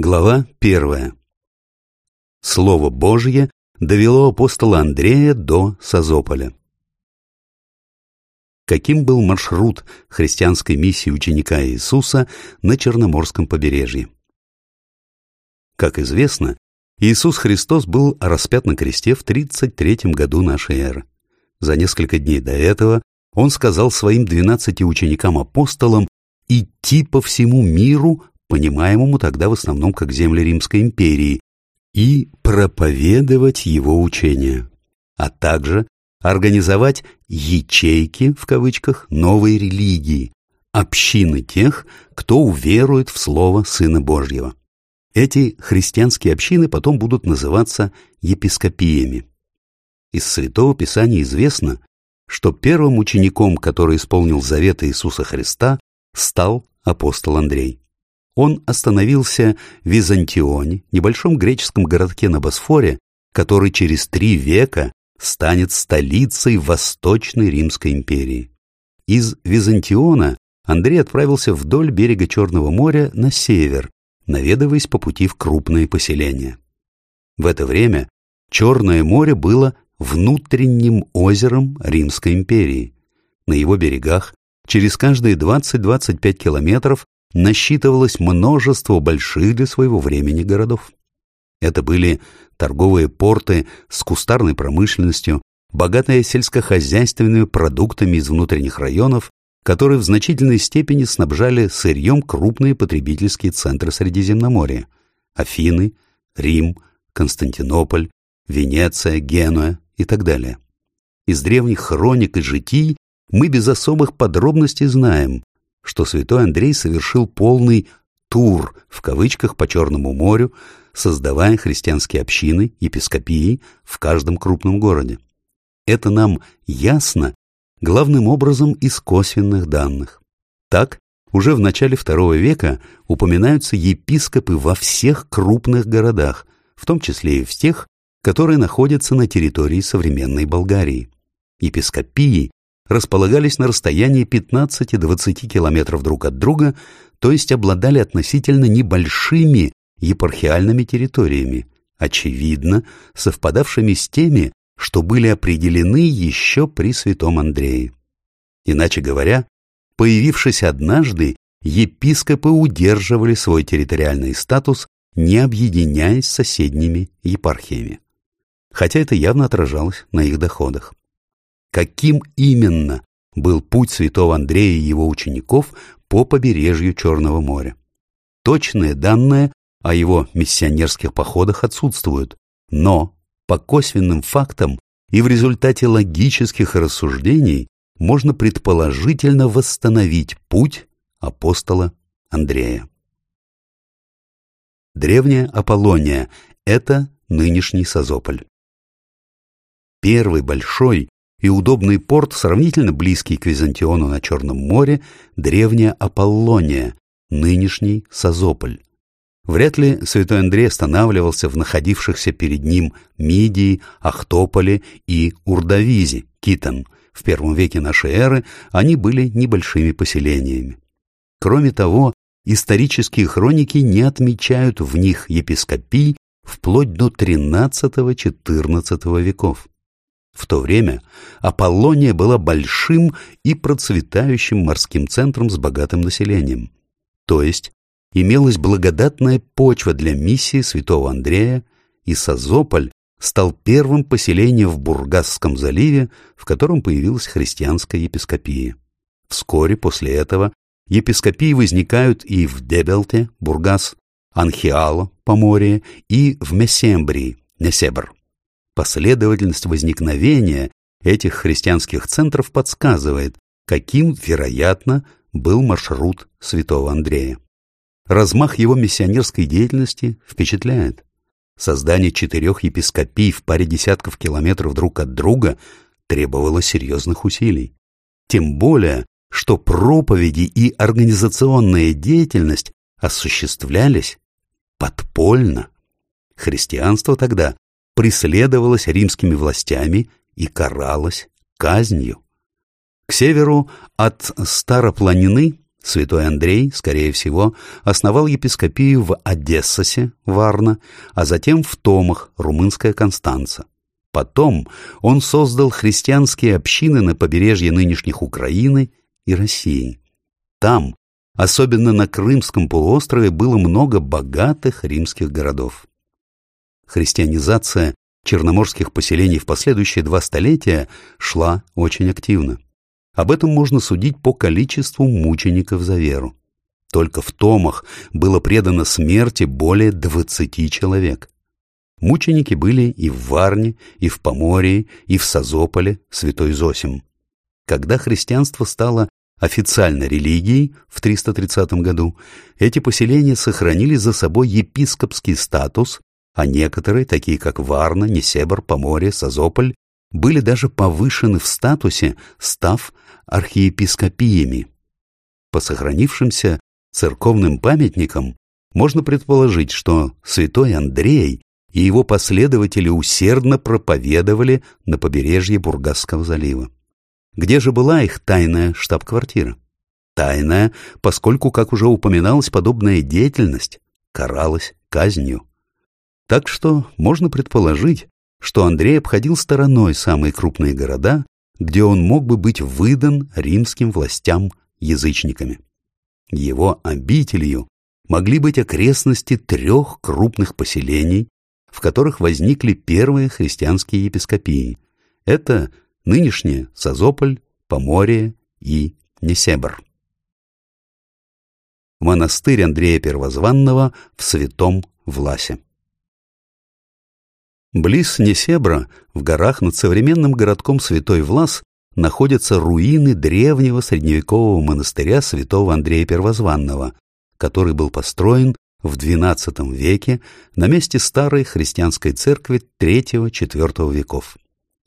Глава первая. Слово Божье довело апостола Андрея до Созополя. Каким был маршрут христианской миссии ученика Иисуса на Черноморском побережье? Как известно, Иисус Христос был распят на кресте в 33 году нашей эры. За несколько дней до этого он сказал своим двенадцати ученикам-апостолам идти по всему миру, понимаемому тогда в основном как земли Римской империи, и проповедовать его учение, а также организовать «ячейки» в кавычках новой религии, общины тех, кто уверует в Слово Сына Божьего. Эти христианские общины потом будут называться епископиями. Из Святого Писания известно, что первым учеником, который исполнил завет Иисуса Христа, стал апостол Андрей. Он остановился в Византионе, небольшом греческом городке на Босфоре, который через три века станет столицей Восточной Римской империи. Из Византиона Андрей отправился вдоль берега Черного моря на север, наведываясь по пути в крупные поселения. В это время Черное море было внутренним озером Римской империи. На его берегах через каждые 20-25 километров насчитывалось множество больших для своего времени городов. Это были торговые порты с кустарной промышленностью, богатые сельскохозяйственными продуктами из внутренних районов, которые в значительной степени снабжали сырьем крупные потребительские центры Средиземноморья – Афины, Рим, Константинополь, Венеция, Генуя и так далее. Из древних хроник и житий мы без особых подробностей знаем, что святой Андрей совершил полный «тур» в кавычках по Черному морю, создавая христианские общины, епископии в каждом крупном городе. Это нам ясно главным образом из косвенных данных. Так, уже в начале II века упоминаются епископы во всех крупных городах, в том числе и в тех, которые находятся на территории современной Болгарии. Епископии располагались на расстоянии 15-20 километров друг от друга, то есть обладали относительно небольшими епархиальными территориями, очевидно, совпадавшими с теми, что были определены еще при святом Андрее. Иначе говоря, появившись однажды, епископы удерживали свой территориальный статус, не объединяясь с соседними епархиями. Хотя это явно отражалось на их доходах. Каким именно был путь святого Андрея и его учеников по побережью Черного моря? Точные данные о его миссионерских походах отсутствуют, но по косвенным фактам и в результате логических рассуждений можно предположительно восстановить путь апостола Андрея. Древняя Аполлония – это нынешний Созополь. Первый большой и удобный порт, сравнительно близкий к Византиону на Черном море, древняя Аполлония, нынешний Созополь. Вряд ли святой Андрей останавливался в находившихся перед ним Мидии, Ахтополе и Урдавизе, Китон. В первом веке нашей эры они были небольшими поселениями. Кроме того, исторические хроники не отмечают в них епископий вплоть до XIII-XIV веков. В то время Аполлония была большим и процветающим морским центром с богатым населением. То есть имелась благодатная почва для миссии святого Андрея, и Созополь стал первым поселением в Бургасском заливе, в котором появилась христианская епископия. Вскоре после этого епископии возникают и в Дебелте, Бургас, Анхиало, Поморье, и в Месембрии, Несебр. Последовательность возникновения этих христианских центров подсказывает, каким, вероятно, был маршрут святого Андрея. Размах его миссионерской деятельности впечатляет. Создание четырех епископий в паре десятков километров друг от друга требовало серьезных усилий. Тем более, что проповеди и организационная деятельность осуществлялись подпольно. Христианство тогда преследовалось римскими властями и каралось казнью. К северу от Старопланины Святой Андрей, скорее всего, основал епископию в Одессосе, Варна, а затем в Томах, румынская Констанца. Потом он создал христианские общины на побережье нынешних Украины и России. Там, особенно на Крымском полуострове, было много богатых римских городов. Христианизация черноморских поселений в последующие два столетия шла очень активно. Об этом можно судить по количеству мучеников за веру. Только в Томах было предано смерти более двадцати человек. Мученики были и в Варне, и в Поморье, и в Созополе, святой Зосим. Когда христианство стало официальной религией в 330 году, эти поселения сохранили за собой епископский статус, а некоторые, такие как Варна, Несебр, Поморье, Созополь, были даже повышены в статусе, став архиепископиями. По сохранившимся церковным памятникам можно предположить, что святой Андрей и его последователи усердно проповедовали на побережье Бургасского залива. Где же была их тайная штаб-квартира? Тайная, поскольку, как уже упоминалось, подобная деятельность каралась казнью. Так что можно предположить, что Андрей обходил стороной самые крупные города, где он мог бы быть выдан римским властям язычниками. Его обителью могли быть окрестности трех крупных поселений, в которых возникли первые христианские епископии. Это нынешние Созополь, Поморье и Несебр. Монастырь Андрея Первозванного в Святом Власе. Близ Несебра, в горах над современным городком Святой Влас, находятся руины древнего средневекового монастыря святого Андрея Первозванного, который был построен в XII веке на месте старой христианской церкви III-IV веков.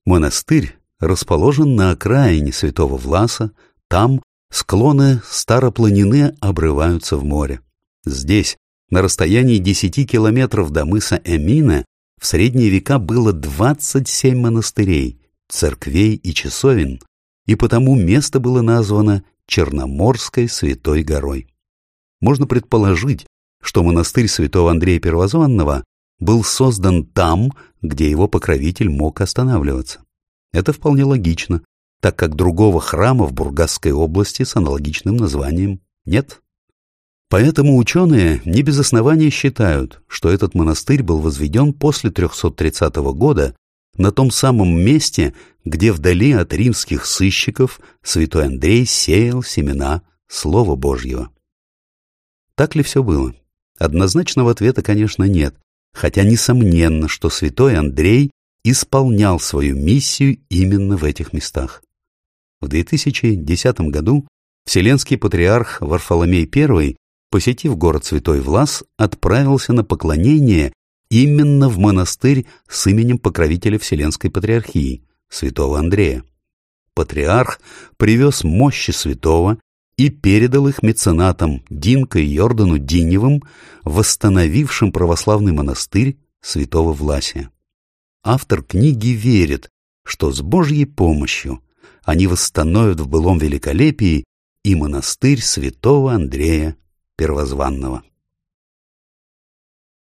Монастырь расположен на окраине Святого Власа, там склоны Старопланины обрываются в море. Здесь, на расстоянии 10 километров до мыса Эмина, в средние века было 27 монастырей, церквей и часовен, и потому место было названо Черноморской Святой Горой. Можно предположить, что монастырь святого Андрея Первозванного был создан там, где его покровитель мог останавливаться. Это вполне логично, так как другого храма в Бургасской области с аналогичным названием нет. Поэтому ученые не без основания считают, что этот монастырь был возведен после 330 года на том самом месте, где вдали от римских сыщиков святой Андрей сеял семена Слова Божьего. Так ли все было? Однозначного ответа, конечно, нет, хотя несомненно, что святой Андрей исполнял свою миссию именно в этих местах. В 2010 году Вселенский патриарх Варфоломей I, посетив город Святой Влас, отправился на поклонение именно в монастырь с именем покровителя Вселенской Патриархии, святого Андрея. Патриарх привез мощи святого и передал их меценатам Динко и Йордану Диневым, восстановившим православный монастырь святого Власия. Автор книги верит, что с Божьей помощью они восстановят в былом великолепии и монастырь святого Андрея Первозванного.